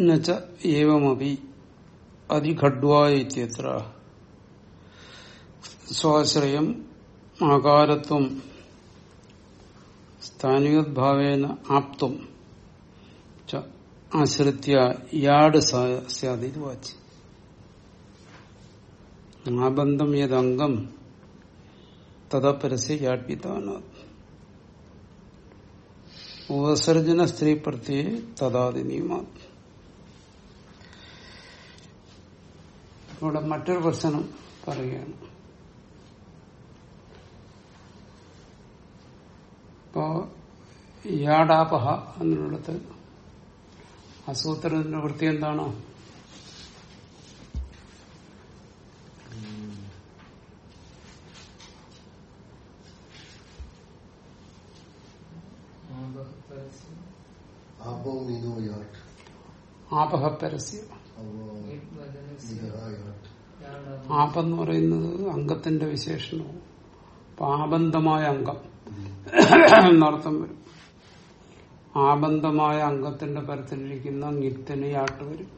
എന്നുവെച്ച ഏവമപി അതിഖഡ്വായ ഇത്യത്ര സ്വാശ്രയം ആകാരത്വം സ്ഥാനികദ്ഭാവേന ആപ്തം ച ആശ്രിത്യ യാട് സ്യാദിത് വാച്ച് ആബന്ധം യദംഗം തദപരസ്യ യാഡ്പിതാന ഉപസർജന സ്ത്രീ പ്രത്യേ തഥാതി നിയമ ഇവിടെ മറ്റൊരു പ്രശ്നം പറയുകയാണ്. ഇപ്പോ യാഡാപഹ എന്നുള്ളത് അസൂത്രത്തിന്റെ വൃത്തി എന്താണോ? ആപഹ പരസ്യം. ആപെന്ന് പറയുന്നത് അംഗത്തിന്റെ വിശേഷണവും ആബന്ധമായ അംഗം എന്നർത്ഥം വരും. ആബന്ധമായ അംഗത്തിന്റെ പരത്തിലിരിക്കുന്ന നിത്യന് ആട്ട് വരും.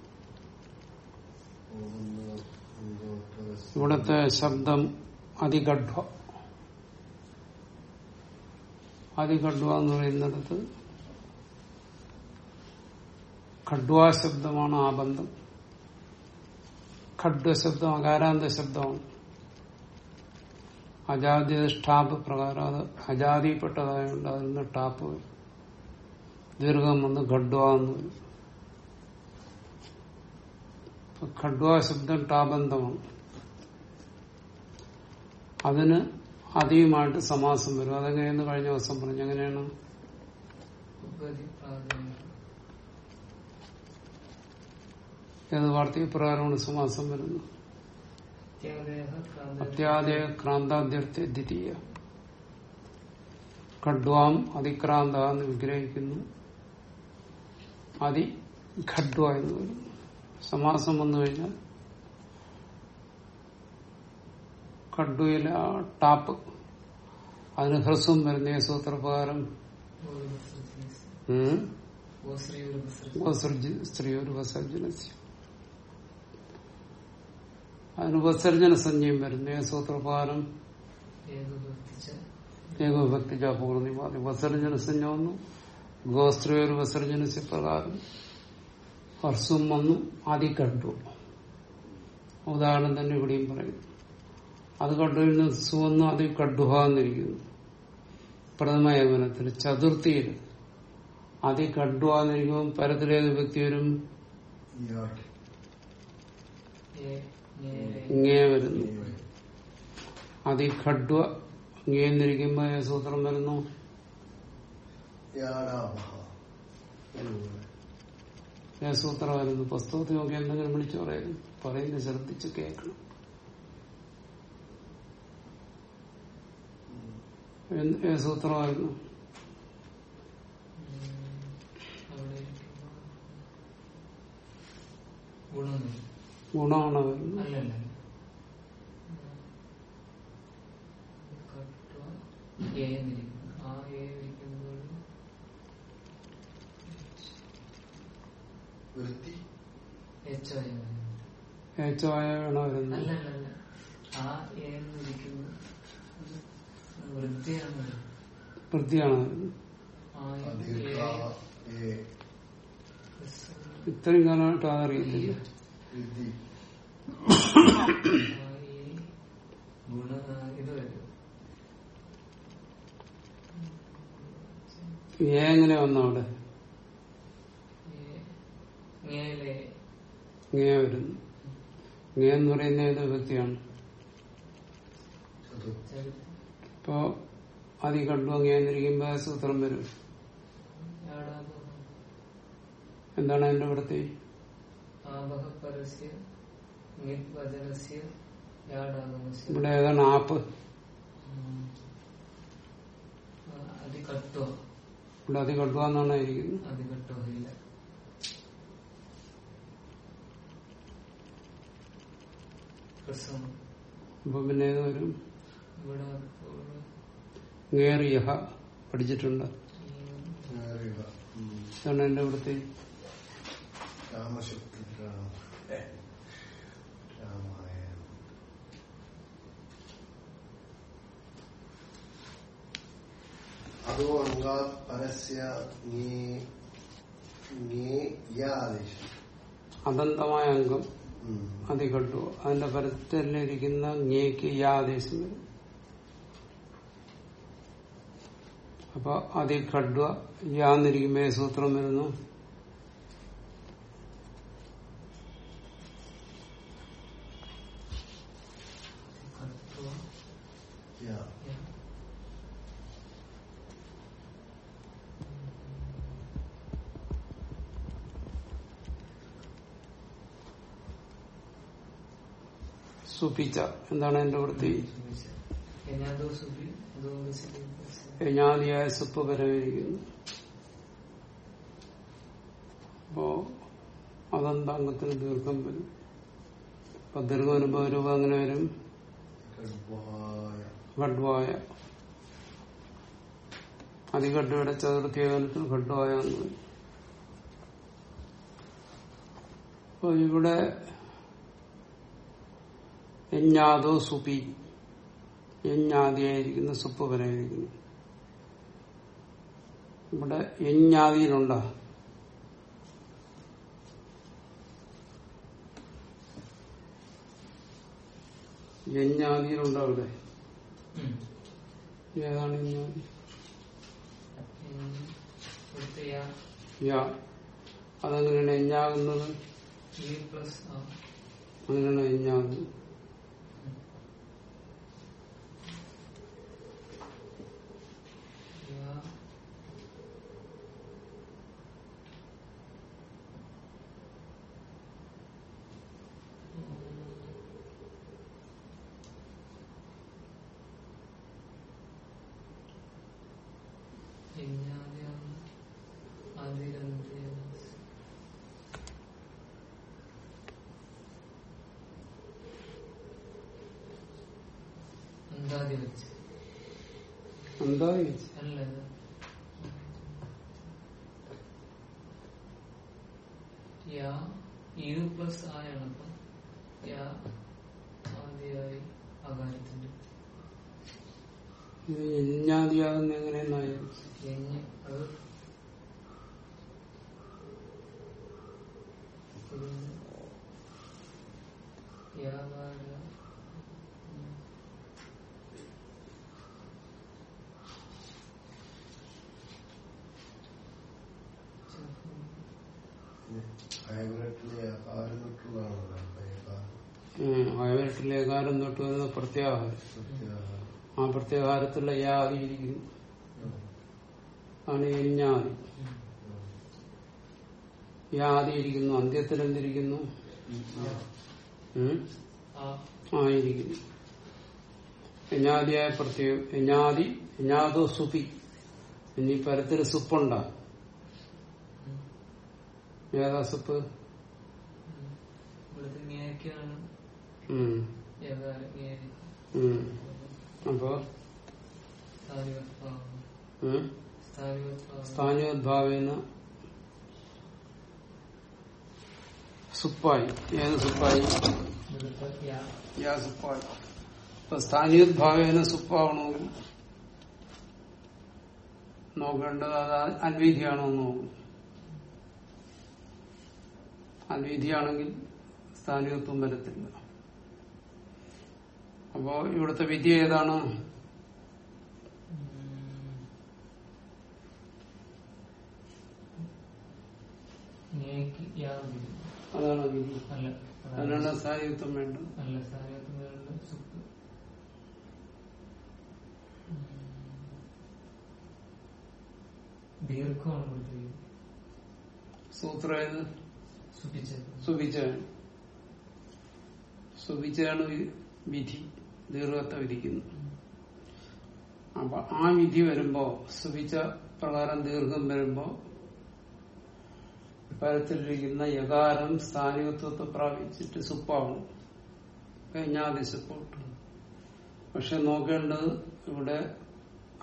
ഇവിടുത്തെ ശബ്ദം അതികഡ്വ അതികഡ്വ എന്ന് പറയുന്നിടത്ത് ഖഡ്വാ ശബ്ദമാണ് ആബന്ധം. ഖഡ്വ ശബ്ദം. അകാരാന്ത ശബ്ദമാണ് അജാതി ടാപ്പ് പ്രകാരം അത് അജാതിപ്പെട്ടതായതുകൊണ്ട് അതിൽ നിന്ന് ടാപ്പ് ദീർഘം വന്ന് ഖഡ്വാന്ന് വരും. ഖഡ്വ ശബ്ദം ടാബന്ധമാണ് അതിന് അധികമായിട്ട് സമാസം വരും. അതെങ്ങനെയെന്ന് കഴിഞ്ഞ ദിവസം പറഞ്ഞു. എങ്ങനെയാണ്? ഏത് വാർത്തക പ്രകാരമാണ് സമാസം വരുന്നത്. അത്യാദയ ക്രാന്താദ്യർത്ഥ ദ്വിതീയ. ഖഡ്വാം അതിക്രാന്ത എന്ന് വിഗ്രഹിക്കുന്നു. അതി ഖഡ്വ എന്ന് വരും സമാസം വന്നു കഴിഞ്ഞാൽ ഖഡ്വയിലെ ആ ടാപ്പ്. അതിന് ഹ്രസ്വം വരുന്ന സൂത്രപ്രകാരം ഉം, ഉപസർജി- സ്ത്രീയൊരു വിസർജനസ്യ അതിന് ഉപസർജന സഞ്ജയം വരുന്നു. സൂത്രപ്രകാരം ഏകഭക്തി പൂർണിമാതി ഉപസർജന സഞ്ജ വന്നു. ഗോസ്ത്രീയൊരു ഉപസർജന പ്രകാരം ഹർസും വന്നു. ആദ്യ കണ്ടു. ഉദാഹരണം തന്നെ ഇവിടെയും പറയും. അത് കണ്ടു സുവന്നു അത് കഡുഹ എന്നിരിക്കുന്നു. പ്രഥമ യവനത്തിൽ ചതുർത്ഥിയിൽ അതി കഡുഹ എന്നിരിക്കുമ്പോൾ പരത്തിലേത് വ്യക്തി വരും? ഇങ്ങേ വരുന്നു. അതി ഖഡ്വ ഇങ്ങേ എന്നിരിക്കുമ്പോ ഏ സൂത്രം വരുന്നു? ഏ സൂത്രം വരുന്നു? പുസ്തകത്തിൽ നോക്കി എന്തെങ്കിലും വിളിച്ചു പറയുന്നു പറയുന്നത് ശ്രദ്ധിച്ച് കേൾക്കണം. സൂത്രമായിരുന്നു സൂത്രമായിരുന്നു ഗുണമാണ് വരുന്നത്. വൃത്തിയാണ്. ഇത്രയും കാലമായിട്ട് അതറിയത്തില്ല. എങ്ങനെ വന്നു അവിടെ? ഇങ്ങനെ ഇങ്ങേ വരുന്നു. ഇങ്ങനെ എന്ന് പറയുന്ന ഏത് വ്യക്തിയാണ് ഇപ്പൊ അതി കണ്ടു അങ്ങനെ സൂത്രം വരും. എന്താണ് അതിന്റെ വൃത്തി? പരസ്യ വചനസ്യ ഇവിടെ ഏതാണ് ആപ്പ്? ഇവിടെ അതി കണ്ടു എന്നാണ് ഇരിക്കുന്നത്? അതികട്ടോ ഇല്ല പ്രസം അപ്പൊ പിന്നെ ഏത് വരും? അപ്പോൾ പഠിച്ചിട്ടുണ്ട്. എന്റെ നേരുക എന്റെ വൃത്തി അതോ അംഗാത് പരസ്യ ങേ- ങേ യ ആദേശം അദന്തമായ അംഗം. അതികട്ടു അതിന്റെ പരത്തിലിരിക്കുന്ന ങേക്ക് യാദേശം വരും. അപ്പൊ അതിഖഡ്വ യാന്നിരിക്കുമ്പോ സൂത്രം വരുന്നു കത്വ യ. യ. സുപിച്ച എന്താണ് എന്റെ വൃത്തി? യജ്ഞാതിയായ സുപ്പ് പരമിരിക്കുന്നു. അപ്പോ അതെന്താംഗത്തിന് ദീർഘം വരും? അപ്പൊ ദീർഘം വരുമ്പോ രൂപ അങ്ങനെ വരും? ഖഡ്വായ ഖഡ്വായ ചതുർത്ഥി ചതുർത്ഥ്യകാലത്തിൽ ഖഡ്വായ എന്ന് ഇവിടെ യജ്ഞാതോ സുപി യജ്ഞാദിയായിരിക്കുന്ന സുപ്പ് പരമായിരിക്കുന്നു ഇവിടെ യജ്ഞാദിയിലുണ്ടോ യജ്ഞാദിയിലുണ്ടോ അവിടെ ഏതാണ് യജ്ഞാദി അതെങ്ങനെയാണ് യജ്ഞാകുന്നത് അങ്ങനെയാണ് യജ്ഞാകുന്നത് യ യജ്ഞാദ്യം ആദിരന്ത്യം അന്താതി വെച്ച് എന്താ ചോദിച്ചത്? അല്ല ഇത്. യാ ഇത് പ്ലസ് ആയാണ് അപ്പം യാ ആദ്യമായി അകാരത്തിന്റെ ഇത് യജ്ഞാദിയാകുന്ന എങ്ങനെയെന്നാ ചോദിച്ചത്? യജ്ഞ അത് പിന്നെ യാകാര ഹൈബ്രിഡിലെ ആഹാരം തൊട്ടുള്ളതാണല്ലോ ഹൈബാർ. ഉം, അയവരട്ടിലേക്കാരം തൊട്ട് വരുന്ന പ്രത്യാഹാരം. ആ പ്രത്യാഹാരത്തിലുള്ള യാതി ഇരിക്കുന്നു ആണ് യജ്ഞാതി യാതി ഇരിക്കുന്നു അന്ത്യത്തിൽ എന്തിരിക്കുന്നു? ആയിരിക്കുന്നു. യജ്ഞാതിയായ പ്രത്യേകം. യജ്ഞാതി യജ്ഞാതോ സുപി ഇനി പരത്തിൽ സുപ്പുണ്ട. ഏതാ സുപ്പ്? ഉം. അപ്പോ? സ്ഥാനികത്വം. സുപ്പായി. ഏത് സുപ്പായി? സുപ്പായി. അപ്പൊ സ്ഥാനീയോദ്ഭാവേന സുപ്പാവണമെങ്കിൽ നോക്കേണ്ടത് അത് അൻവീതിയാണോ എന്ന് നോക്കും. അൻവീതിയാണെങ്കിൽ സ്ഥാനികത്വം വരത്തില്ല. അപ്പോ ഇവിടുത്തെ വിധി ഏതാണ്? അതാണ് വിധി. അല്ല അതിനാണ് സായുത്വം വേണ്ടത് അല്ല സ്ഥാനികത്വം വേണ്ട. സുപ്പ് ദീർഘമാണ് കൊടുത്തിരിക്കുന്നത് സൂത്രം ഏത് സുഭിച്ചാണ് സുഭിച്ചാണ് വിധി. ദീർഘത്തെ വിധിക്കുന്നു. അപ്പൊ ആ വിധി വരുമ്പോ സുഭിച്ച പ്രകാരം ദീർഘം വരുമ്പോ പരത്തിലിരിക്കുന്ന യകാരം സ്ഥാനികത്വത്തെ പ്രാപിച്ചിട്ട് സുപ്പാവും. കഴിഞ്ഞാതി സുപ്പോട്ട് പക്ഷെ നോക്കേണ്ടത് ഇവിടെ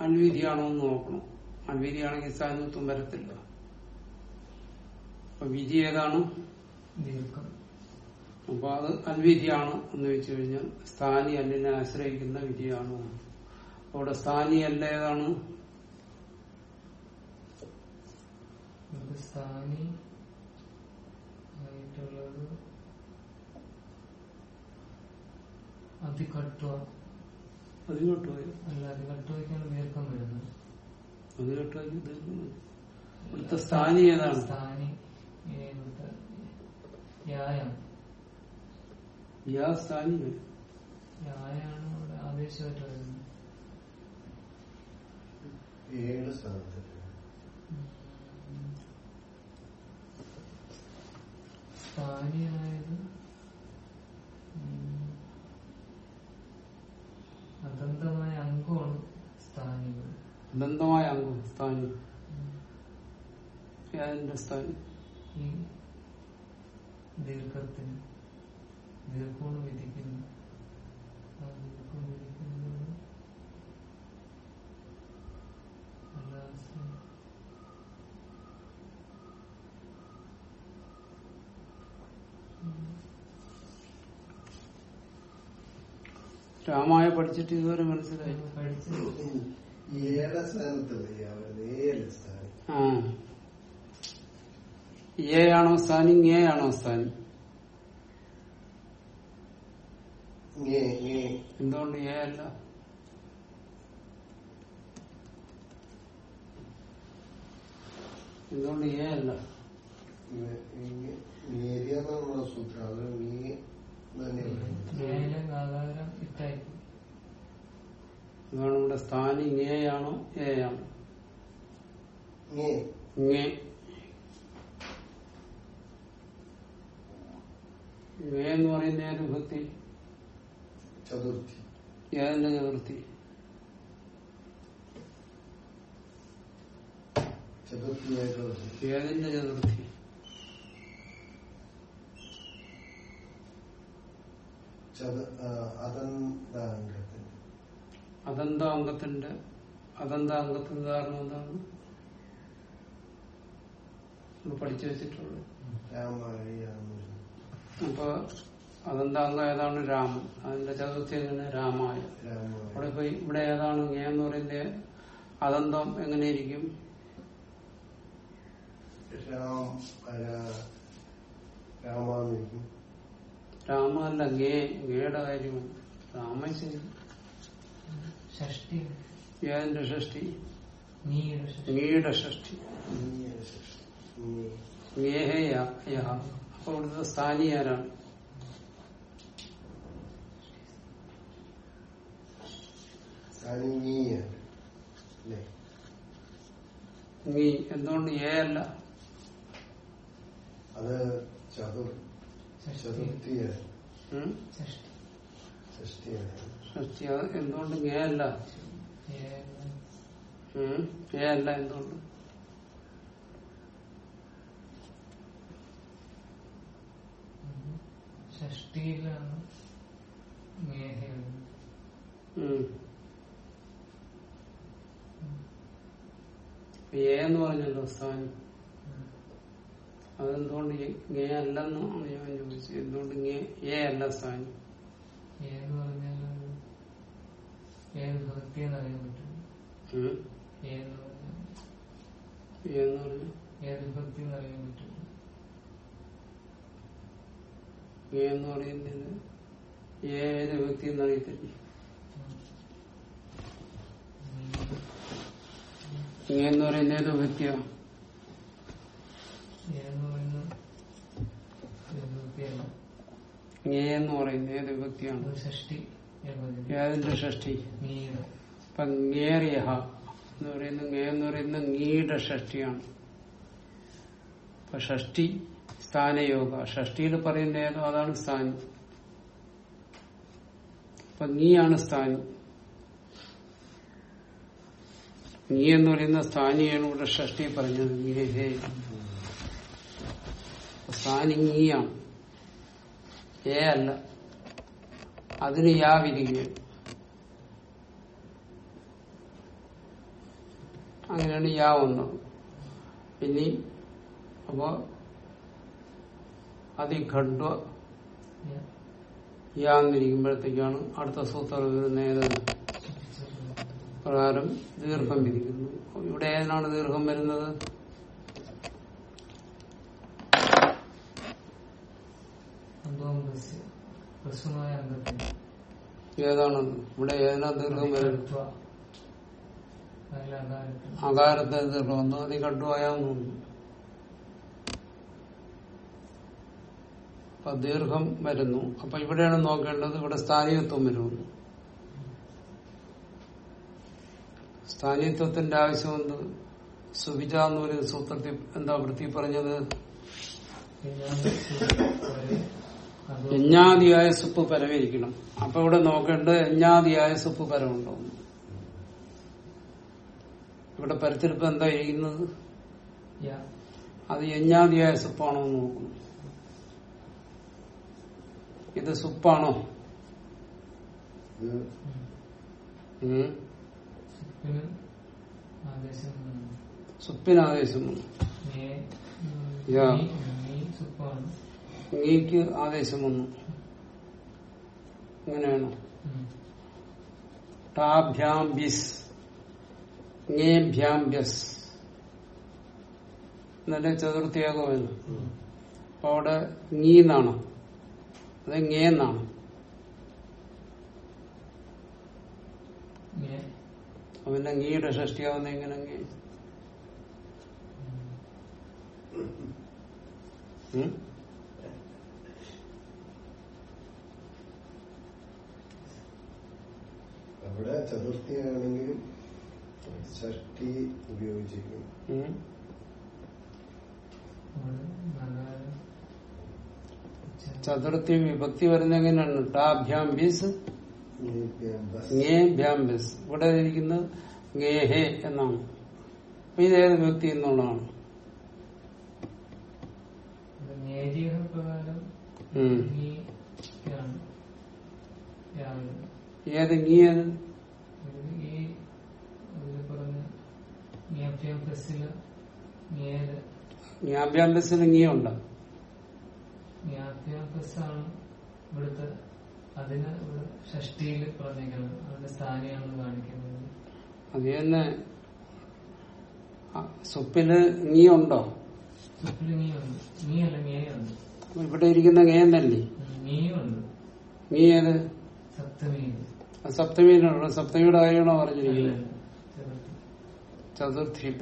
അൺവിധിയാണോ എന്ന് നോക്കണം. അൺവിധിയാണെങ്കിൽ സ്ഥാനികത്വം വരത്തില്ല. അപ്പൊ വിധി ഏതാണ്? ദീർഘം. അപ്പൊ അത് അൽവിധിയാണ് എന്ന് വെച്ചു കഴിഞ്ഞാൽ സ്ഥാനി അല്ലിനെ ആശ്രയിക്കുന്ന വിധിയാണ്. അവിടെ സ്ഥാനി അല്ല ഏതാണ് സ്ഥാനി ആയിട്ടുള്ളത് അതികട്ടുവ അല്ല അതികട്ടുവയ്ക്കാണ് ദീർഘം വരുന്നത്. അത് കേട്ടുപോയി ഇവിടുത്തെ സ്ഥാനി ഏതാണ്? സ്ഥാനി യായാണ് യാ സ്ഥാനി ഏഴ് സ്ഥാനത്ത് ഉം. സ്ഥാനിയായത് ഉം, അദന്തമായ അംഗമാണ് സ്ഥാനികൾ. ബന്ധമായ അംഗം സ്ഥാനി. ഏതിന്റെ സ്ഥാനി? ദീർഘത്തിന്. ദീർഘമാണ് വിധിക്കുന്നു ആ ദീർഘം വിധിക്കുന്നത് രാമായ പഠിച്ചിട്ട് ഇതുവരെ മനസ്സിലായി. എ ആണോ സ്ഥാനി ഏ ആണോ സ്ഥാനി ഇങ്ങേ ഇങ്ങേ എന്തുകൊണ്ട് ഏ അല്ല? എന്തുകൊണ്ട് ഏ അല്ല? സൂത്രം അത് നീ ഇവിടെ. സ്ഥാനി എ ഏയാണോ? ഇങ്ങേ എന്ന് പറയുന്ന ഏത് വിഭക്തി? ചതുർത്ഥി. ഏതിന്റെ ചതുർത്ഥി. ചതുർത്ഥി. ഏതിന്റെ ചതുർത്ഥി. അതന്താംഗത്തിന്റെ അതന്താംഗത്തിന് ഉദാഹരണം എന്താണ്? പഠിച്ചു വെച്ചിട്ടുള്ളത് അപ്പൊ അദന്ത അംഗം ഏതാണ് രാമൻ? അതിന്റെ ചതുർത്ഥി എങ്ങനെ രാമായ. അവിടെ ഇപ്പൊ ഇവിടെ ഏതാണ് ഞാൻ എന്ന് പറയുന്നത് അദന്തം എങ്ങനെയിരിക്കും രാമ അല്ല ഗേ ഗേയുടെ കാര്യമാണ് രാമ ശരി. ഷഷ്ടി. ഏതിന്റെ ഷഷ്ടി? നീയുടെ ഷഷ്ടി. യഹ അപ്പൊ ഇവിടുത്തെ സ്ഥാനി ആരാണ് ഇങ്ങേയാണ്. അല്ലേ? നീ എന്തുകൊണ്ട് ഏ അല്ല? അത് ചതുർ ചതുർത്ഥിയാണ് ഷഷ്ടിയാണ്. എന്തുകൊണ്ട് ഏ അല്ല? ഏ അല്ല. എന്തുകൊണ്ട്? ഉം. ഷഷ്ടിയിലാണ് മേഹയുള്ളത് ഉം. ഏ എന്ന് പറഞ്ഞല്ലോ സ്ഥാനം അതെന്തുകൊണ്ട് ഇങ്ങേ അല്ലെന്നാണ് ഞാൻ ചോദിച്ചത്. എന്തുകൊണ്ട് ഇങ്ങേ ഏ അല്ല സ്ഥാനം ഏന്ന് പറഞ്ഞാൽ ഏത് ഭക്തി എന്നറിയാൻ പറ്റും? ഏന്ന് പറഞ്ഞാൽ ഏത് ഭക്തി എന്നറിയാൻ പറ്റും. പറയുന്നത് ഏത് വ്യക്തി എന്നറിയത്തില്ല. ഏ എന്ന് പറയുന്ന ഏതോ വ്യക്തിയ ഏ എന്ന് പറയുന്നത് ഏത് ഏകവചനം. ഏതിന്റെ ഷഷ്ടി? ഇപ്പൊ എന്ന് പറയുന്ന എന്ന് പറയുന്ന ngീയുടെ ഷഷ്ടിയാണ്. ഇപ്പൊ ഷഷ്ടി സ്ഥാനയോഗ. ഷഷ്ടിയിൽ പറയുന്ന ഏതോ അതാണ് സ്ഥാനി ഇപ്പൊ നീയാണ് സ്ഥാനി നീ എന്ന് പറയുന്ന സ്ഥാനിയാണ് ഇവിടെ ഷഷ്ടി പറഞ്ഞത്. നീ ഹേ അപ്പൊ സ്ഥാനി നീയാണ്. ഏ അല്ല. അതിന് യാ വിധിക്കുകയാണ് അങ്ങനെയാണ് യാ ഒന്ന് ഇനി അപ്പോ അതി ഖഡ്വ യാന്നിരിക്കുമ്പോഴത്തേക്കാണ് അടുത്ത സൂത്രം വരുന്ന ഏത് പ്രകാരം ദീർഘം വിധിക്കുന്നു ഇവിടെ ഏതിനാണ് ദീർഘം വരുന്നത്? ഏതാണ്? ഇവിടെ ഏതിനാ ദീർഘം വരുന്നത്? അകാരത്തെ ദീർഘം. ഒന്നും അതി തോന്നുന്നു അപ്പൊ ദീർഘം വരുന്നു. അപ്പൊ ഇവിടെയാണ് നോക്കേണ്ടത്. ഇവിടെ സ്ഥാനീയത്വം വരുന്നു. സ്ഥാനീയത്വത്തിന്റെ ആവശ്യമെന്ത് സുവിജ എന്ന് പറയുന്ന സൂത്രത്തിൽ എന്താ വൃത്തി പറഞ്ഞത്? യജ്ഞാദിയായ സുപ്പ് പരമിരിക്കണം അപ്പൊ ഇവിടെ നോക്കേണ്ടത് യജ്ഞാദിയായ സുപ്പ് പരമുണ്ടോ. ഇവിടെ പരത്തിരിപ്പ് എന്താ ചെയ്യുന്നത്? അത് യജ്ഞാദിയായ സുപ്പാണോ എന്ന് നോക്കുന്നു. ഇത് സുപ്പാണോ. സുപ്പിന് ആദേശം വന്നു. സുപ്പിന് ആദേശം വന്നു അങ്ങനെയാണോ. എന്നല്ലേ അപ്പൊ അവിടെ ഞീന്നാണ് അത് ngേന്നാണ് നേ, പിന്നെ ngീയുടെ ഷഷ്ടിയാവുന്ന എങ്ങനെ? ഉം? അവിടെ ചതുർത്ഥിയാണെങ്കിലും ഷഷ്ടി ഉപയോഗിച്ചിരിക്കും ചതുർത്ഥി വിഭക്തി വരുന്ന എങ്ങനെയാണ് ടാഭ്യാം ബിസ് ഇവിടെ ഇരിക്കുന്നത് ങേഹേ എന്നാണ്. അപ്പൊ ഏത് വ്യക്തി എന്നുള്ളതാണ്. ഏത് ഇങ്ങിയത് ഇത് ഉണ്ട്. ആണ് ഇവിടുത്തെ അതിന് ഷഷ്ടിയിൽ പറഞ്ഞേക്കുന്നത് അതിന്റെ സ്ഥാനിയാണ് കാണിക്കുന്നത്. അത് തന്നെ ആ, നീ ഉണ്ടോ? ഇവിടെ ഇരിക്കുന്ന ngേന്നല്ലേ തന്നെ നീ ഏത്? സപ്തമിയിലുള്ള സപ്തമിയുടെ കാര്യമാണോ പറഞ്ഞിരിക്കുന്നത്? ചതുർത്ഥിയിൽ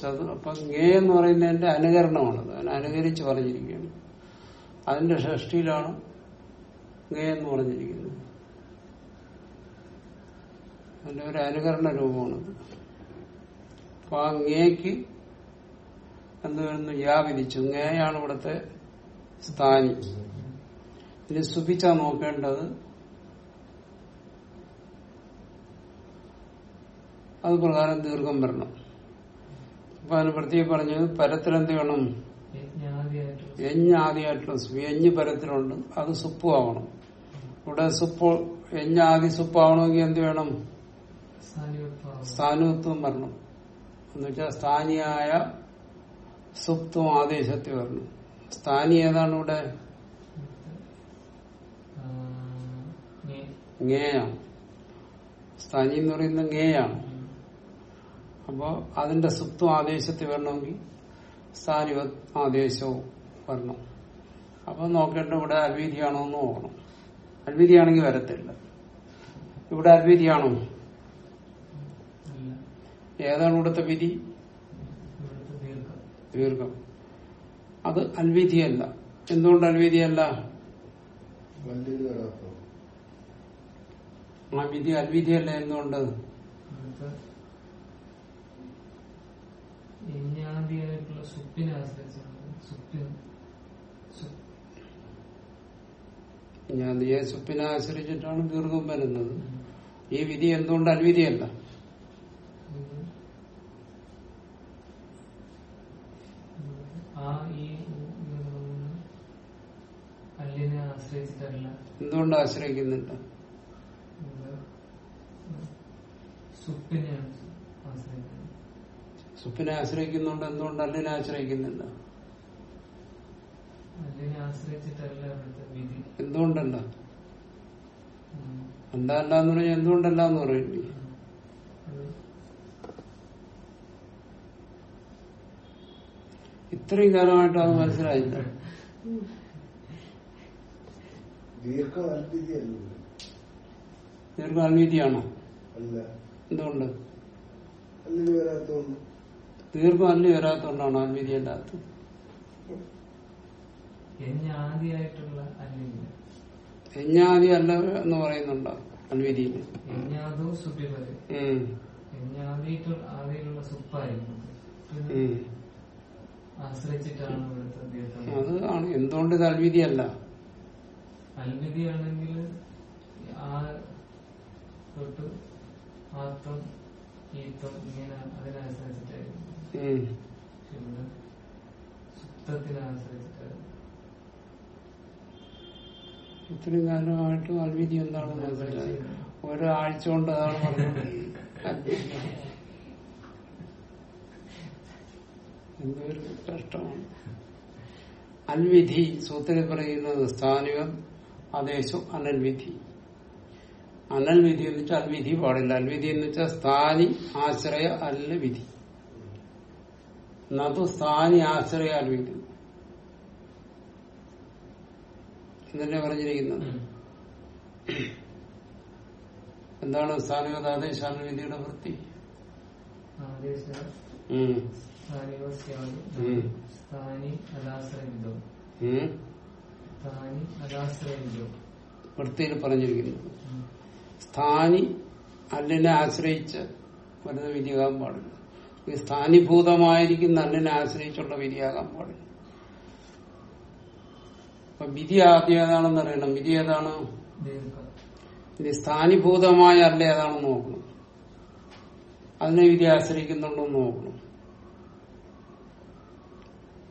ചതു അപ്പൊ ഗേ എന്ന് പറയുന്നതിന്റെ അനുകരണമാണ് അനുകരിച്ച് പറഞ്ഞിരിക്കുകയാണ്. അതിന്റെ ഷഷ്ടിയിലാണ് എന്ന് പറഞ്ഞിരിക്കുന്നത്. അതിന്റെ ഒരു അനുകരണ രൂപമാണ്. അപ്പൊ ആ ഗേക്ക് എന്ത് വരുന്നു? യാ വിധിച്ചു. ഗേയാണ് ഇവിടുത്തെ സ്ഥാനി. ഇനി സുഖിച്ചാ നോക്കേണ്ടത് അത് പ്രകാരം ദീർഘം വരണം. അപ്പൊ അതിന് പ്രത്യേകം പറഞ്ഞത് പരത്തിലെന്ത് വേണം? യഞ്ഞ് ആദ്യമായിട്ടുള്ള സുപ്പ് യഞ്ഞ് പരത്തിലുണ്ട്. അത് സുപ്പ് ആവണം ഇവിടെ സുപ്പ് യഞ്ഞ് ആദ്യ സുപ്പ് ആവണമെങ്കിൽ എന്ത് വേണം? സ്ഥാനുത്വം സ്ഥാനത്വം വരണം. എന്നുവെച്ചാൽ സ്ഥാനിയായ സുപ്തും ആദേശത്തിൽ വരണം. സ്ഥാനി ഏതാണ് ഇവിടെ? ങ്ങേയാണ് സ്ഥാനി എന്ന് പറയുന്നത് ങ്ങേയാണ് അപ്പോ അതിന്റെ സുപ്തും ആദേശത്തിൽ വരണമെങ്കിൽ സ്ഥാനി ആദേശവും. വരണം അപ്പൊ നോക്കേണ്ട ഇവിടെ അൽവീതിയാണോ എന്ന് നോക്കണം. അൽവീതിയാണെങ്കിൽ വരത്തില്ല. ഇവിടെ അൽവീതിയാണോ ഏതാണ് ഇവിടുത്തെ വിധി? ദീർഘം. അത് അൽവിധിയല്ല എന്തുകൊണ്ട് വരാത്തോ ആ വിധി അൽവിധിയല്ല എന്തുകൊണ്ട്? സുപ്പിനെ ആശ്രയിച്ചാണ്. സുപ്പിന് ഞാൻ ഈ സുപ്പിനെ ആശ്രയിച്ചിട്ടാണ് ദീർഘം വരുന്നത്. ഈ വിധി എന്തുകൊണ്ട് അൽവിധിയല്ല ആശ്രയിച്ചിട്ടല്ല. എന്തുകൊണ്ട് ആശ്രയിക്കുന്നില്ല? ആശ്രയിക്കുന്നത് സുപ്പിനെ ആശ്രയിക്കുന്നുണ്ട്. എന്തുകൊണ്ട് അല്ലിനെ ആശ്രയിക്കുന്നില്ല അതിനെ ആശ്രയിച്ചിട്ടല്ല അവിടുത്തെ വിധി എന്തുകൊണ്ടല്ല? അല്ല എന്ന് പറഞ്ഞാൽ എന്തുകൊണ്ടല്ല എന്ന് പറയുന്നു ഇത്രയും കാലമായിട്ട് അത് മനസ്സിലായില്ല. ദീർഘം അൽവിധിയല്ല ദീർഘ അൽവീതിയാണോ അല്ല. എന്തുകൊണ്ട്? ദീർഘം അല്ലി വരാത്തോണ്ടാണോ അൽവീതി അല്ലാത്ത എഞ്ഞാതി അല്ല എന്ന് പറയുന്നുണ്ടോ? ദീർഘം അത് ആണ്. എന്തുകൊണ്ട് ഇത് അൽവിധി അല്ല അൽവിധിയാണെങ്കിൽ ആ തൊട്ട് ആത്വം ഈത്വം ഇങ്ങനെ അതിനനുസരിച്ചിട്ടായിരുന്നു ഉം. പക്ഷെ ഇവിടെ സുപ്തത്തിനെ ആശ്രയിച്ചിട്ടായിരുന്നു ഇത്രയും കാലമായിട്ട് അൽവീതി എന്താണെന്ന് മനസ്സിലായി ആഴ്ച കൊണ്ട് അതാണ് പറഞ്ഞത്. എന്തൊരു കഷ്ടമാണ്. അൽവിധി സൂത്രം പറയുന്നത് സ്ഥാനികം ആദേശം അനൽവിധി. അനൽവിധി എന്ന് വെച്ചാൽ അൽവിധി പാടില്ല. അൽവിധി എന്ന് വെച്ചാൽ സ്ഥാനി ആശ്രയ അല്ല വിധി നതു സ്ഥാനി ആശ്രയ അൽവിധി. എന്നല്ലേ പറഞ്ഞിരിക്കുന്നത് എന്താണ് സ്ഥാനികത ആദേശാന വിധിയുടെ വൃത്തി? വൃത്തിയിൽ പറഞ്ഞിരിക്കുന്നു. സ്ഥാനി അല്ലിനെ ആശ്രയിച്ച് വരുന്ന വിധിയാകാൻ പാടില്ല. ഈ സ്ഥാനിഭൂതമായിരിക്കുന്ന അല്ലിനെ ആശ്രയിച്ചുള്ള വിധിയാകാൻ പാടില്ല. അപ്പൊ വിധി ആദ്യം ഏതാണെന്ന് അറിയണം. വിധി ഏതാണ്? ഇനി സ്ഥാനിഭൂതമായ അല്ല ഏതാണെന്ന് നോക്കണം. അതിനെ വിധി ആശ്രയിക്കുന്നുണ്ടോ എന്ന് നോക്കണം.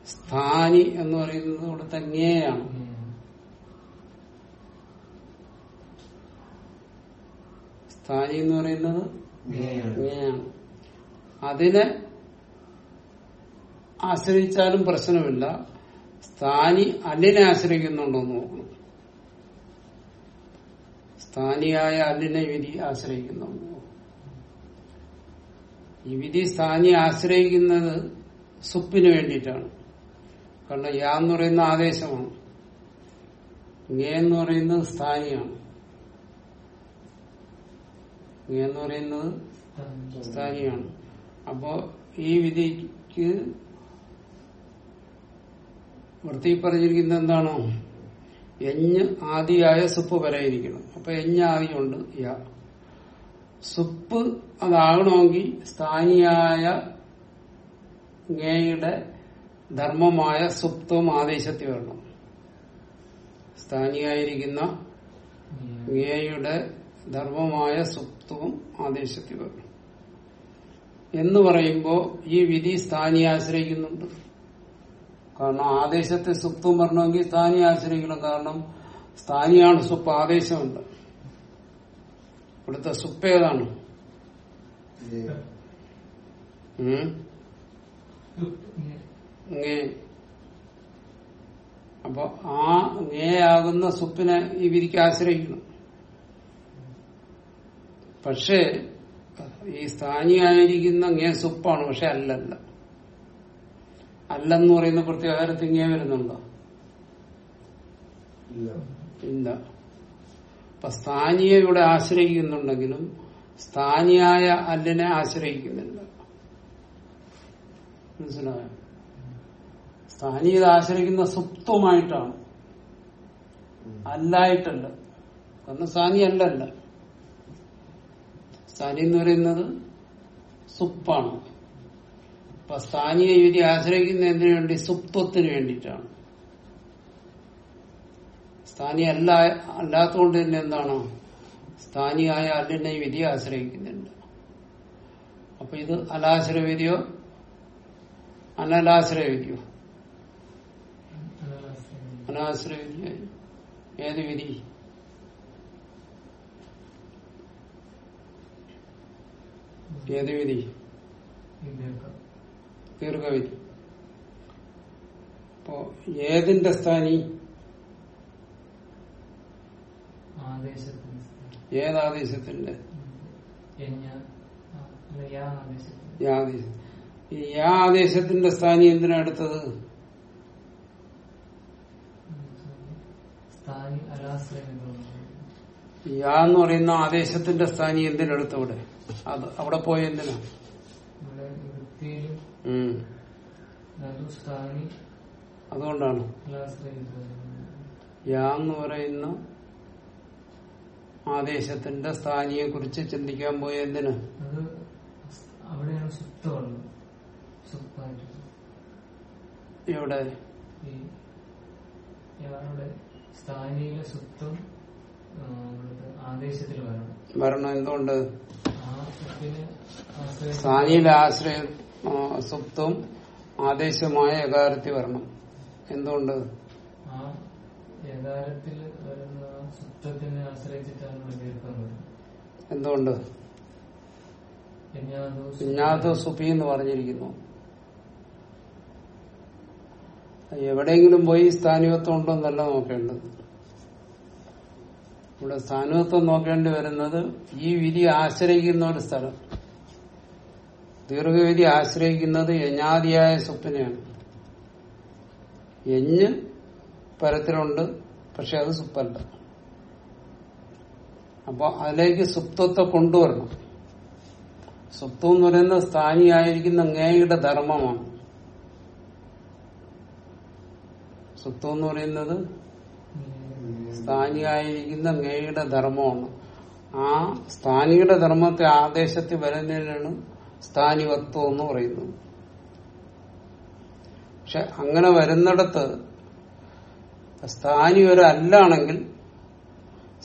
സ്ഥാനി എന്ന് പറയുന്നത് ഇവിടുത്തെ ജ്ഞേയാണ് സ്ഥാനി എന്ന് പറയുന്നത് ജ്ഞേയാണ് അതിനെ ആശ്രയിച്ചാലും പ്രശ്നമില്ല. സ്ഥാനി അല്ലിനെ ആശ്രയിക്കുന്നുണ്ടോ എന്ന് നോക്കണം. സ്ഥാനിയായ അല്ലിനെ വിധി ആശ്രയിക്കുന്നുണ്ടോ? ഈ വിധി സ്ഥാനി ആശ്രയിക്കുന്നത് സുപ്പിന് വേണ്ടിയിട്ടാണ്. കാരണം യാ എന്ന് പറയുന്ന ആദേശമാണ്. ങേ എന്ന് പറയുന്നത് സ്ഥാനിയാണ്. ങേ എന്ന് പറയുന്നത് സ്ഥാനിയാണ്. അപ്പോ ഈ വിധിക്ക് വൃത്തി പറഞ്ഞിരിക്കുന്നത് എന്താണോ? എഞ്ഞ് ആദിയായ സുപ്പ് വരായിരിക്കണം. അപ്പൊ എഞ്ഞ് ആദിയുണ്ട്. യ. സുപ്പ് അതാകണമെങ്കിൽ സ്ഥാനിയായ ങ്ങയുടെ ധർമ്മമായ സുപ്തവും ആദേശത്തിൽ വരണം സ്ഥാനിയായിരിക്കുന്ന ങ്ങയുടെ ധർമ്മമായ സുപ്തവും ആദേശത്തിൽ വരണം എന്ന് പറയുമ്പോൾ ഈ വിധി സ്ഥാനിയെ ആശ്രയിക്കുന്നുണ്ട് കാരണം ആദേശത്തെ സുപ്തും വരണമെങ്കിൽ സ്ഥാനിയെ ആശ്രയിക്കണം. കാരണം സ്ഥാനിയാണ് സുപ്പ് ആദേശമുണ്ട്. ഇവിടുത്തെ സുപ്പ് ഏതാണ്? അപ്പൊ ആ നേയാകുന്ന സുപ്പിനെ ഈ വിധിക്ക് ആശ്രയിക്കണം. പക്ഷേ ഈ സ്ഥാനിയായിരിക്കുന്ന ങ്ങേ സുപ്പാണ് പക്ഷെ അല്ലല്ല. അല്ലെന്ന് പറയുന്ന പ്രത്യാഹാരത്തിൽ ഇങ്ങനെ വരുന്നുണ്ടോ? ഇല്ല. അപ്പൊ സ്ഥാനിയെ ഇവിടെ ആശ്രയിക്കുന്നുണ്ടെങ്കിലും സ്ഥാനിയായ അല്ലിനെ ആശ്രയിക്കുന്നില്ല. മനസ്സിലായോ? സ്ഥാനീയത ആശ്രയിക്കുന്ന സുപ്തമായിട്ടാണ് അല്ലായിട്ടല്ല. കാരണം സ്ഥാനി അല്ലല്ല. സ്ഥാനി എന്ന് പറയുന്നത് സുപ്പാണ്. അപ്പൊ സ്ഥാനീയ യുതി ആശ്രയിക്കുന്ന എന്തിനു വേണ്ടി സുപ്തത്തിന് വേണ്ടിയിട്ടാണ്. സ്ഥാനീയ അല്ല അല്ലാത്തതുകൊണ്ട് തന്നെ എന്താണ്? സ്ഥാനിയായ അല്ലിനെ വിധിയെ ആശ്രയിക്കുന്നുണ്ട്. അപ്പൊ ഇത് അലാശ്രയ വിധിയോ അനലാശ്രയ വിധിയോ അനാശ്രയ വിധി? ഏത് വിധി? ഏത് വിധി ദീർഘവിധി. അപ്പോ ഏതിന്റെ സ്ഥാനി? ഏതാദേശത്തിന്റെ? ആ, ആദേശത്തിന്റെ. സ്ഥാനി എന്തിനാ എടുത്തത്? സ്ഥാനി അലാശ്രയം യാ എന്ന് പറയുന്ന ആദേശത്തിന്റെ സ്ഥാനി എന്തിനടുത്തവിടെ അത് അവിടെ പോയ എന്തിനാ? അതുകൊണ്ടാണ്. യാ എന്ന് പറയുന്ന ആദേശത്തിന്റെ സ്ഥാനിയെ കുറിച്ച് ചിന്തിക്കാൻ പോയ എന്തിന്? എവിടെ? സ്ഥാനിയിലെ ഇവിടുത്തെ ആദേശത്തിൽ വരണം. വരണം എന്തുകൊണ്ട്? സ്ഥാനിയിലെ ആശ്രയം സുപ്തവും ആദേശമായ യകാരത്തിൽ വരണം. എന്തുകൊണ്ട്? എന്തുകൊണ്ട്? യജ്ഞാതോ സുപി എന്ന് പറഞ്ഞിരിക്കുന്നു. എവിടെയെങ്കിലും പോയി സ്ഥാനികത്വം ഉണ്ടോ എന്നല്ല നോക്കേണ്ടത്. ഇവിടെ സ്ഥാനികത്വം നോക്കേണ്ടി വരുന്നത് ഈ വിധി ആശ്രയിക്കുന്ന ഒരു സ്ഥലം. ദീർഘവിധി ആശ്രയിക്കുന്നത് യജ്ഞാതിയായ സ്വപ്നയാണ്. യഞ്ഞ് പരത്തിലുണ്ട് പക്ഷെ അത് സുപ്പല്ല അപ്പൊ അതിലേക്ക് സുപ്തത്തെ കൊണ്ടുവരണം. സുപ്തം എന്ന് പറയുന്നത് സ്ഥാനിയായിരിക്കുന്ന അങ്ങേയുടെ ധർമ്മമാണ്. സുപ്തം എന്ന് പറയുന്നത് സ്ഥാനിയായിരിക്കുന്ന അങ്ങേയുടെ ധർമ്മമാണ്. ആ സ്ഥാനിയുടെ ധർമ്മത്തെ ആദേശത്തിൽ വരുന്നതിനാണ് സ്ഥാനിവത്വം എന്ന് പറയുന്നു. പക്ഷെ അങ്ങനെ വരുന്നിടത്ത് സ്ഥാനി ഒരു അല്ലാണെങ്കിൽ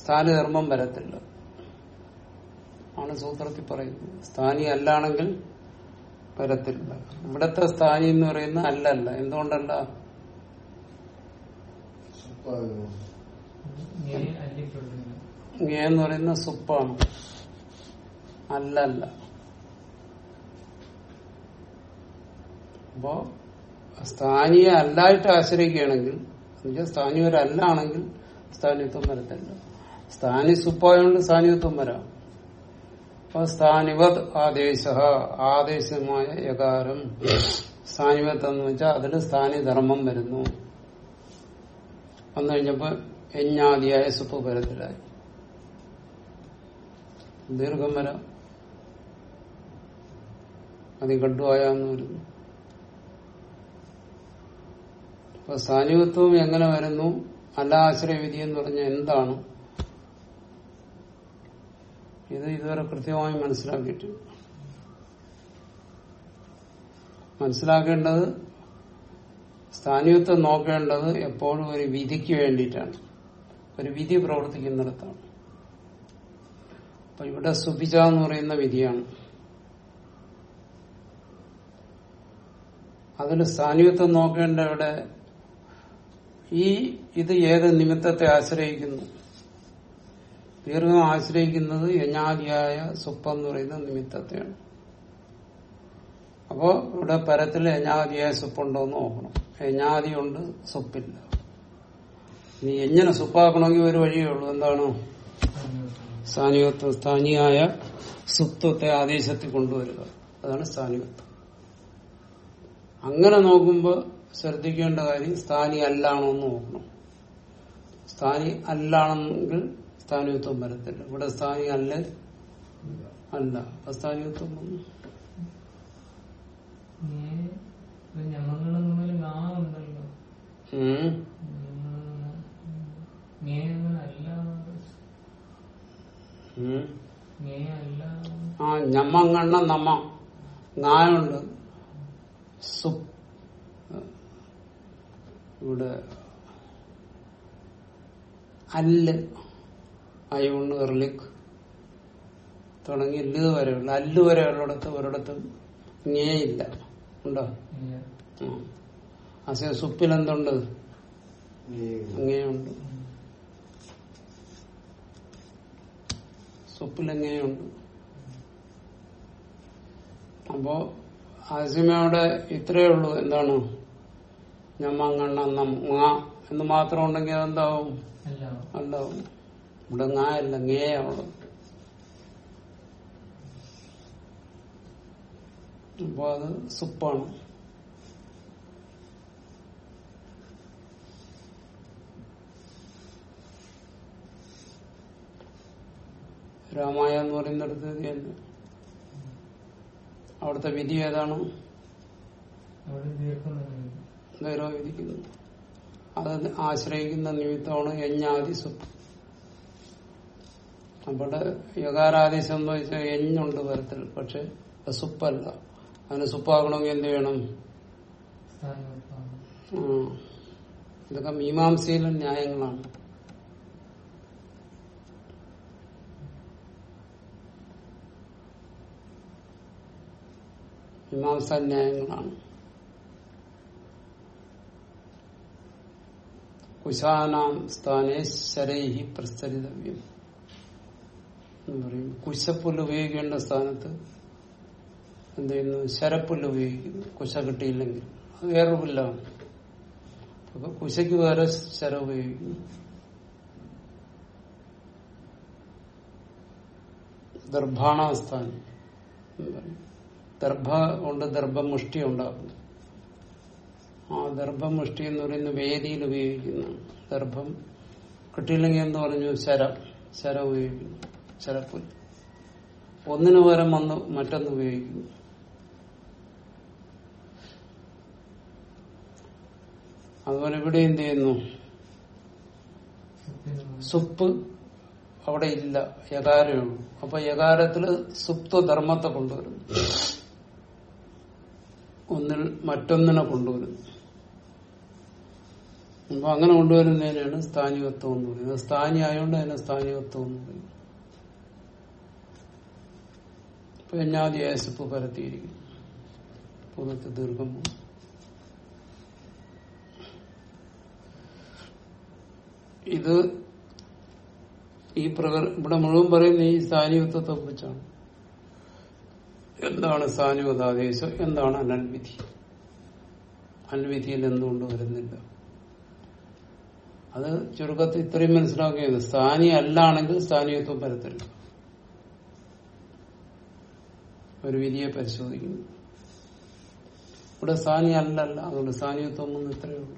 സ്ഥാനധർമ്മം വരത്തില്ല. ആണ് സൂത്രത്തിൽ പറയുന്നത്. സ്ഥാനി അല്ലാണെങ്കിൽ വരത്തില്ല. ഇവിടത്തെ സ്ഥാനി എന്ന് പറയുന്ന അല്ലല്ല. എന്തുകൊണ്ടല്ല? എന്ന് പറയുന്ന സുപ്പാണ്. അല്ലല്ല. അപ്പോ സ്ഥാനീയ അല്ലായിട്ട് ആശ്രയിക്കുകയാണെങ്കിൽ എന്നുവെച്ചാൽ സ്ഥാനി ഒരു അല്ലാണെങ്കിൽ സ്ഥാനിത്വം വരത്തില്ല. സ്ഥാനി സുപ്പായോണ്ട് സ്ഥാനിത്വം വരാം. അപ്പൊ സ്ഥാനിവത് ആദേശ ആദേശമായ യകാരം. സ്ഥാനിവത്ത് എന്ന് വെച്ചാൽ അതിൽ സ്ഥാനിധർമ്മം വരുന്നു. വന്നു കഴിഞ്ഞപ്പോ യജ്ഞാദിയായ സുപ്പ് വരത്തിലായി. ദീർഘം വരാം. അതി കണ്ടുപോയാന്ന് വരുന്നു അപ്പൊ സാന്നിധ്യത്വം എങ്ങനെ വരുന്നു? അല്ലാശ്രയ വിധി എന്ന് പറഞ്ഞ എന്താണ്? ഇത് ഇതുവരെ കൃത്യമായി മനസ്സിലാക്കിയിട്ടില്ല. മനസ്സിലാക്കേണ്ടത് സ്ഥാനീയത്വം നോക്കേണ്ടത് എപ്പോഴും ഒരു വിധിക്ക് വേണ്ടിയിട്ടാണ്. ഒരു വിധി പ്രവർത്തിക്കുന്നിടത്താണ്. അപ്പൊ ഇവിടെ സുഭിജ എന്ന് പറയുന്ന വിധിയാണ്. അതിൽ സ്ഥാനീയത്വം നോക്കേണ്ട ഇവിടെ ഈ ഇത് ഏത് നിമിത്തത്തെ ആശ്രയിക്കുന്നു? ദീർഘം ആശ്രയിക്കുന്നത് യജ്ഞാദിയായ സ്വപ്നം എന്ന് പറയുന്ന നിമിത്തത്തെയാണ്. അപ്പോ ഇവിടെ പരത്തിൽ യജ്ഞാദിയായ സ്വപ്പുണ്ടോ എന്ന് നോക്കണം. യജ്ഞാദി ഉണ്ട് സ്വപ്പില്ല. ഇനി എങ്ങനെ സ്വപ്പാക്കണമെങ്കിൽ ഒരു വഴിയേ ഉള്ളൂ. എന്താണ്? സ്ഥാനികത്വം സ്ഥാനിയായ സുപ്തത്തെ ആദേശത്തിൽ കൊണ്ടുവരിക. അതാണ് സ്ഥാനികത്വം. അങ്ങനെ നോക്കുമ്പോൾ ശ്രദ്ധിക്കേണ്ട കാര്യം സ്ഥാനി അല്ലാണോ എന്ന് നോക്കണം. സ്ഥാനി അല്ലാണെങ്കിൽ സ്ഥാനിത്വം വരത്തില്ല. ഇവിടെ സ്ഥാനി അല്ല. അല്ല. സ്ഥാനിത്വം വന്നു. ആ മുമ്പിൽ നാ ഉണ്ടല്ലോ. ഉം. മേ അങ്ങനെ അല്ല ഉം. മേ അല്ല ആ ഞമ്മങ്ങണ്ണ നമ്മ നായുണ്ട് സുപ്പ് ഇവിടെ അല്ല് അയോണ് എർലിക് തുടങ്ങി എല്ല് വരെയുള്ള അല്ല് വരെ ഉള്ളിടത്ത് ഒരിടത്തും ഞേയില്ല ഉണ്ടോ. അസേ സുപ്പിൽ എന്തുണ്ട് അങ്ങനെയുണ്ട് സുപ്പിൽ എങ്ങനെയുണ്ട് അപ്പോ ആസിമയുടെ ഇത്രയേ ഉള്ളൂ. എന്താണ്? ഞമ്മങ്ങണ്ണ നമ്മ എന്ന് മാത്രം ഉണ്ടെങ്കിൽ അതെന്താവും അല്ലാവും. ഇവിടെ ngാ അല്ല ngേയാവുള്ളത് അപ്പൊ അത് സുപ്പാണ്. രാമായ എന്ന് പറയുന്നിടത്ത് തന്നെ. അവിടുത്തെ വിധി ഏതാണ്? നേരോ അത് ആശ്രയിക്കുന്ന നിമിത്തമാണ് യജ്ഞാദി സ്വപ്നം അവിടെ യകാരാദി സംഭവിച്ച യഞ്ഞുണ്ട് വരത്തിൽ പക്ഷെ സുപ്പല്ല. അതിന് സുപ്പാകണമെങ്കിൽ എന്ത് വേണം? ആ. ഇതൊക്കെ മീമാംസയിലെ ന്യായങ്ങളാണ്. മീമാംസ ന്യായങ്ങളാണ് കുശാനാം സ്ഥാനേ ശരൈഹി പ്രസ്തരിതവ്യം എന്ന് പറയും. കുശപ്പുല്ല് ഉപയോഗിക്കേണ്ട സ്ഥാനത്ത് എന്ത് ചെയ്യുന്നു? ശരപ്പുല്ല് ഉപയോഗിക്കുന്നു. കുശ കിട്ടിയില്ലെങ്കിൽ. അത് വേറൊരു പുല്ലാണ്. അപ്പൊ കുശയ്ക്ക് വേറെ ശര ഉപയോഗിക്കുന്നു. ദർഭാണാസ്ഥാനം ദർഭ കൊണ്ട് ദർഭ മുഷ്ടി ഉണ്ടാക്കുന്നു. ആ ദർഭമുഷ്ടി എന്ന് പറയുന്ന വേദിയിൽ ഉപയോഗിക്കുന്നതാണ് ദർഭം കിട്ടിയില്ലെങ്കിൽ എന്ന് പറഞ്ഞു? ശരം. ശരം ഉപയോഗിക്കുന്നു. ശരപ്പുൽ ഒന്നിനു പകരം വന്ന് മറ്റൊന്ന് ഉപയോഗിക്കുന്നു. അതുപോലെ ഇവിടെ എന്ത് ചെയ്യുന്നു? സുപ്പ് അവിടെ ഇല്ല. യകാരമേ ഉള്ളൂ. അപ്പൊ യകാരത്തിൽ സുപ്തധർമ്മത്തെ കൊണ്ടുവരുന്നു. ഒന്നിൽ മറ്റൊന്നിനെ കൊണ്ടുവരുന്നു. അപ്പൊ അങ്ങനെ കൊണ്ടുവരുന്നതിനാണ് സ്ഥാനികത്വം എന്ന് പറയുന്നത്. സ്ഥാനി ആയതുകൊണ്ട് അതിനെ സ്ഥാനികത്വം എന്ന് പറയുന്നു ഇപ്പൊ എന്നാദിയായ സിപ്പ് പരത്തിയിരിക്കുന്നു. പൂർണത്തെ ദീർഘം ഇത് ഈ പ്രകൃ ഇവിടെ മുഴുവൻ പറയുന്ന ഈ സ്ഥാനികത്വത്തെ കുറിച്ചാണ്. എന്താണ് സ്ഥാനികതാദേശം? എന്താണ് അനൽവിധി? അൻവിധിയിൽ എന്തുകൊണ്ട് വരുന്നില്ല? അത് ചുരുക്കത്തിൽ ഇത്രയും മനസ്സിലാക്കിയത്. സ്ഥാനി അല്ലാണെങ്കിൽ സ്ഥാനീയത്വം പരത്തരുത്. ഒരു വിധിയെ പരിശോധിക്കുന്നു. ഇവിടെ സ്ഥാനി അല്ലല്ല. അതുകൊണ്ട് സ്ഥാനീയത്വം ഒന്നും ഇത്രയേ ഉള്ളൂ.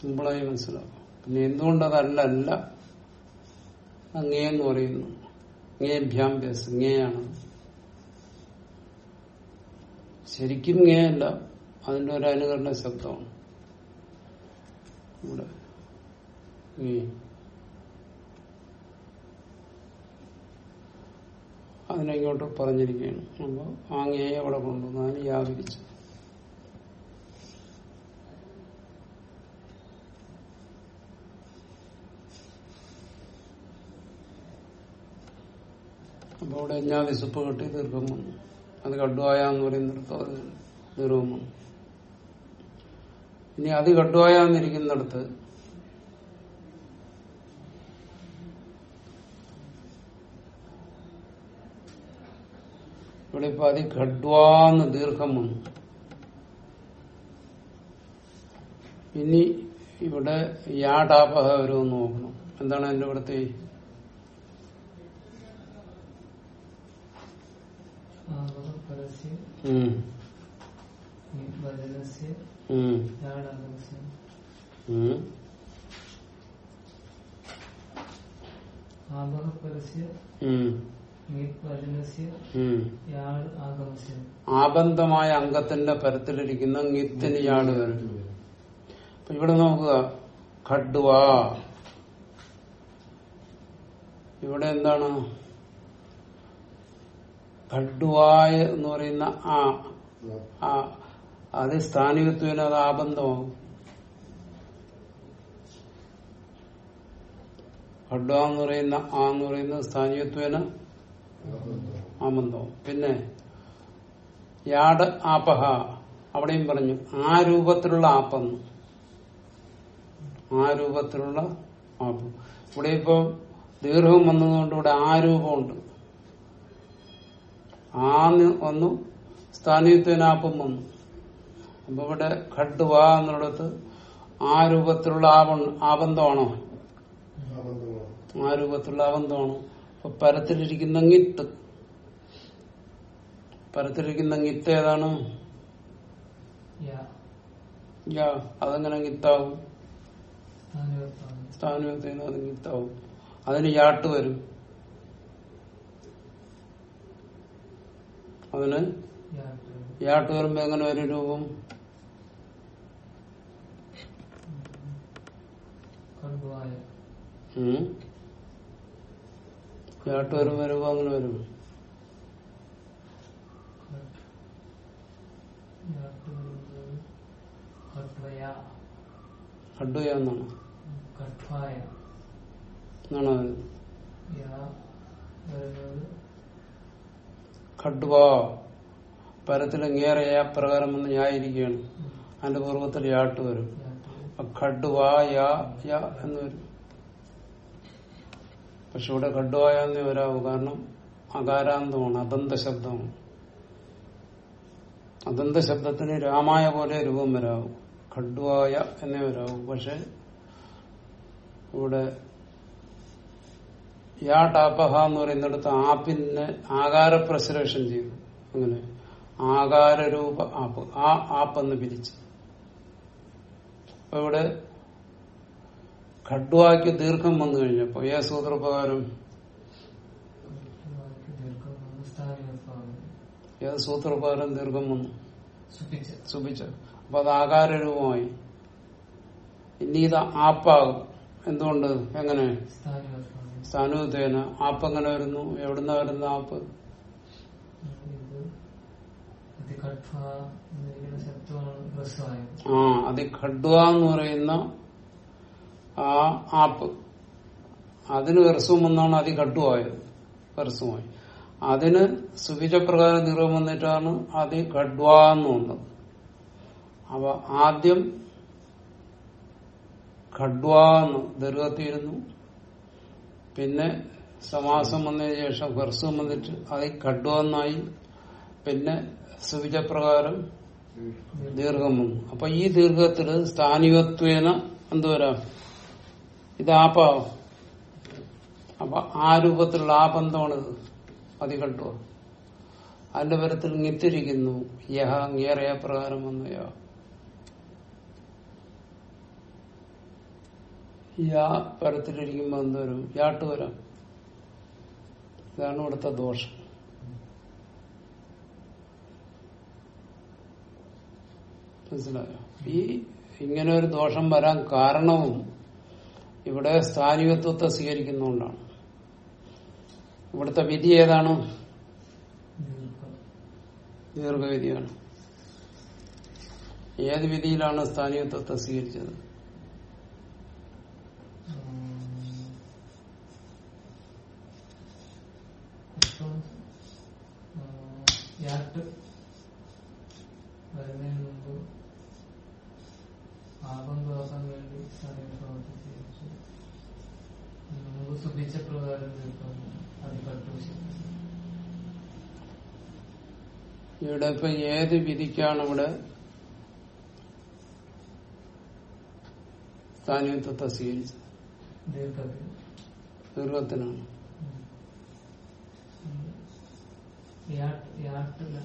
സിമ്പിളായി മനസ്സിലാക്കാം. പിന്നെ എന്തുകൊണ്ട് അതല്ലല്ല അങ്ങേന്ന് പറയുന്നു അങ്ങേഭ്യാംഭ്യസ് ഇങ്ങേയാണ് ശരിക്കും ഇങ്ങേയല്ല അതിന്റെ ഒരു അനുകരണ ശബ്ദമാണ്. ഇവിടെ അതിനെങ്ങോട്ട് അതിനെ ഇങ്ങോട്ട് പറഞ്ഞിരിക്കുകയാണ്. അപ്പൊ ആ അങ്ങേയെ അവിടെ കൊണ്ടുവന്നു അതിന് യാവിരിച്ചു അപ്പൊ അവിടെ ഞാൻ വിസുപ്പ് കെട്ടി ദീർഘം വന്നു. അത് കഡ്വായ എന്ന് പറയുന്നിടത്ത് അത് ദീർഘം വന്നു. ഇനി അത് കഡ്വായ എന്നിരിക്കുന്നിടത്ത് ഇവിടെ ഇപ്പൊ അതി ഖഡ്വാന്ന് ദീർഘം വന്നു ഇനി ഇവിടെ യാടാപഹ വരുമെന്ന് നോക്കണം. എന്താണ് എന്റെ ഇവിടുത്തെ? ഉം, ആബന്ധമായ അംഗത്തിന്റെ പരത്തിലിരിക്കുന്ന നിത്തിന് യാട് വരും അപ്പൊ ഇവിടെ നോക്കുക. ഖഡ്വ. ഇവിടെ എന്താണ്? ഖഡ്വായ എന്ന് പറയുന്ന ആ അത് സ്ഥാനികത്വന് അത് ആബന്ധമാവും. ഹഡ്വാന്ന് പറയുന്ന ആ എന്ന് പറയുന്ന സ്ഥാനികത്വന് ആബന്ധമാവും. പിന്നെ യാട് ആപഹ അവിടെയും പറഞ്ഞു ആ രൂപത്തിലുള്ള ആപ്പെന്ന് ആ രൂപത്തിലുള്ള ആപ്പ് ഇവിടെ ഇപ്പോ ദീർഘം വന്നതുകൊണ്ട് ഇവിടെ ആ രൂപമുണ്ട്. ആന്ന് വന്നു സ്ഥാനീയത്വനാപ്പം വന്നു. അപ്പൊ ഇവിടെ ഖഡ് വാ എന്നുള്ളത് ആ രൂപത്തിലുള്ള ആബന്ധമാണോ ആ രൂപത്തിലുള്ള ആബന്ധമാണോ അപ്പൊ പരത്തിലിരിക്കുന്ന ഗിത്ത് പരത്തിലിരിക്കുന്ന യാ. ഏതാണ് അതെങ്ങനെ ഗിത്താവും സ്ഥാനത്തിന് അത് ഗിത്താവും അതിന് യാട്ട് വരും. അതിന് യാട്ട് വരുമ്പോ എങ്ങനെ ഒരു രൂപം? യാട്ട് വരുമ്പോ അങ്ങനെ വരും. ഖഡ്വയ എന്നാണ്. എന്നാണ് ഖഡ്വ പരത്തിൽ ഇങ്ങേറെ പ്രകാരം വന്ന് ഞായിരിക്കുകയാണ്. അതിന്റെ പൂർവത്തിൽ യാട്ട് വരും. യാത്ര ഖഡ്വ യാ യാ എന്ന് വരും. പക്ഷെ ഇവിടെ ഖഡ്വായ എന്ന് വരാവൂ. കാരണം അകാരാന്തമാണ് അദന്ത ശബ്ദമാണ് അദന്ത ശബ്ദത്തിന് രാമായ പോലെ രൂപം വരാവും. ഖഡ്വായ എന്നേ വരാവും. പക്ഷെ ഇവിടെ യാ ടാപ്പഹ എന്ന് പറയുന്നിടത്ത് ആപ്പിന് ആകാരപ്രസരേഷൻ ചെയ്തു. അങ്ങനെ ആകാരരൂപ ആപ്പ് ആ ആപ്പ് എന്ന് പിരിച്ചു. അപ്പൊ ഇവിടെ ഖഡ്വാക്ക് ദീർഘം വന്നു കഴിഞ്ഞപ്പോ ഏ സൂത്രപ്രകാരം? ഏത് സൂത്രപ്രകാരം ദീർഘം വന്നു. സുഭിച്ച. അപ്പൊ അത് ആകാരരൂപമായി. ഇനി ഇത് ആപ്പാകും. എന്തുകൊണ്ട്? എങ്ങനെ? സ്ഥാനുത്തേന ആപ്പ് എങ്ങനെ വരുന്നു? എവിടുന്ന വരുന്ന ആപ്പ് ഇത് അത് കട്വ എന്നിരിക്കുന്ന ശബ്ദമാണ് ഹ്രസ്വമായത് ആ അത് ഖഡ്വ എന്ന് പറയുന്ന ആ ആപ്പ്. അതിന് ഹ്രസ്വം വന്നാണ് അതി ഖഡ്വായത് ഹെർസുമായി അതിന് സുഭിജപ്രകാരം നിറം വന്നിട്ടാണ് അതി ഖഡ്വ എന്ന് വന്നത് അപ്പൊ ആദ്യം ഖഡ്വ എന്ന് ദീർഘത്തിയിരുന്നു പിന്നെ സമാസം വന്നതിന് ശേഷം ഹെർസും വന്നിട്ട് അതി ഖഡ്വ എന്നായി. പിന്നെ സുഭിജപ്രകാരം ദീർഘം വന്നു അപ്പൊ ഈ ദീർഘത്തിൽ സ്ഥാനികത്വേന എന്ത് വരാം? ഇത് ആപ്പാവും. അപ്പൊ ആ രൂപത്തിലുള്ള ആ ബന്ധമാണിത്. അതികട്ടോ അതിന്റെ പരത്തിൽ ഞെത്തിരിക്കുന്നു യഹ അങ്ങേറയ പ്രകാരം വന്നു യാ യാ പരത്തിലിരിക്കുമ്പോ എന്ത് വരും? യാട്ട് വരാം. ഇതാണ് ഇവിടുത്തെ ദോഷം. മനസ്സിലായോ ഈ ഇങ്ങനെ ഒരു ദോഷം വരാൻ കാരണവും ഇവിടെ സ്ഥാനികത്വത്തെ സ്വീകരിക്കുന്നതുകൊണ്ടാണ് ഇവിടുത്തെ വിധി ഏതാണ് ദീർഘം ദീർഘവിധിയാണ് ഏത് വിധിയിലാണ് സ്ഥാനികത്വത്തെ സ്വീകരിച്ചത് യാട്ട് ആപങ്കാക്കാൻ വേണ്ടി പ്രവർത്തിച്ചു മുമ്പ് ശ്രദ്ധിച്ച പ്രകാരം തീർക്കാൻ അത് ഇവിടെ ഇപ്പൊ ഏത് വിധിക്കാണ് ഇവിടെ? സ്ഥാനത്വത്തെ സ്വീകരിച്ചത്. ദീർഘത്തിനാണ്. യാട്ട് യാട്ടില്ല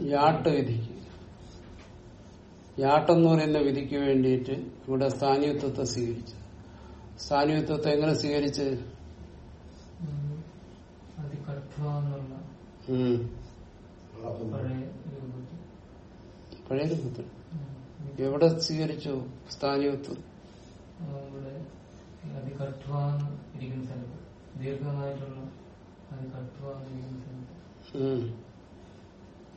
യാട്ട് എന്ന് പറയുന്ന വിധിക്ക് വേണ്ടിയിട്ട് ഇവിടെ സ്ഥാനീയത്വത്തെ സ്വീകരിച്ചു. സ്ഥാനീയത്വത്തെ എങ്ങനെ സ്വീകരിച്ച്. പഴയ രൂപത്തിൽ. എവിടെ സ്വീകരിച്ചു സ്ഥാനീയത്വം ദീർഘമായിട്ടുള്ള അത് കട്വ എന്ന് ഇരിക്കുന്ന സ്ഥലത്ത് ഉം.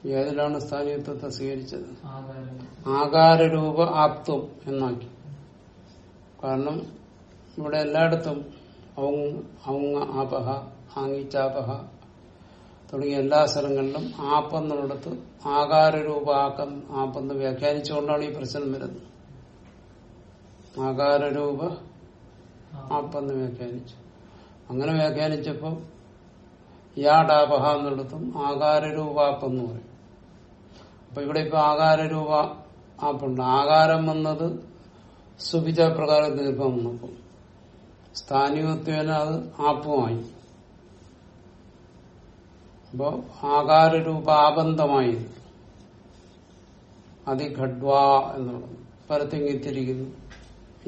ഏതിലാണ് സ്ഥാനീയത്വത്തെ സ്വീകരിച്ചത് ആകാരൂപ ആകാരരൂപ ആപ്തം എന്നാക്കി. കാരണം ഇവിടെ എല്ലായിടത്തും ഔങ് ആപഹ ആങ്ങിച്ചാപഹ തുടങ്ങിയ എല്ലാ സ്ഥലങ്ങളിലും ആപ്പെന്നുള്ളിടത്ത് ആകാരരൂപ ആക്കം ആപ്പെന്ന് വ്യാഖ്യാനിച്ചുകൊണ്ടാണ് ഈ പ്രശ്നം വരുന്നത്. ആകാരരൂപ ആപ്പെന്ന് വ്യാഖ്യാനിച്ചു. അങ്ങനെ വ്യാഖ്യാനിച്ചപ്പോൾ യാഡാപഹ എന്നുള്ളതും ആകാരരൂപാപ്പെന്ന് പറയും. അപ്പൊ ഇവിടെ ഇപ്പൊ ആകാരരൂപ ആപ്പുണ്ട് ആകാരം വന്നത് സുഭിജ പ്രകാരം ദീർഘം വന്നപ്പോ. സ്ഥാനികത്വേന അത് ആപ്പുമായി. അപ്പോ ആകാരരൂപ ആബന്ധമായി അതിഖഡ്വാ എന്നുള്ളത് പരത്തിങ്ങിത്തിരിക്കുന്നു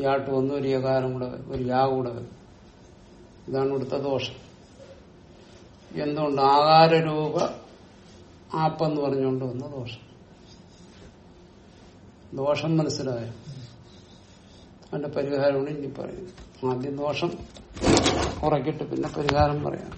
യാട്ട് വന്നു ഒരു യകാരം കൂടെ ഒരു യാ കൂടെ ഇതാണ് ഇവിടുത്തെ ദോഷം. എന്തുകൊണ്ട് ആകാരരൂപ ആപ്പെന്ന് പറഞ്ഞുകൊണ്ട് വന്ന ദോഷം? ദോഷം മനസ്സിലായ അതിന്റെ പരിഹാരമാണ് ഇനി പറയുന്നത് ആദ്യം ദോഷം കുറയ്ക്കിട്ട് പിന്നെ പരിഹാരം പറയാം.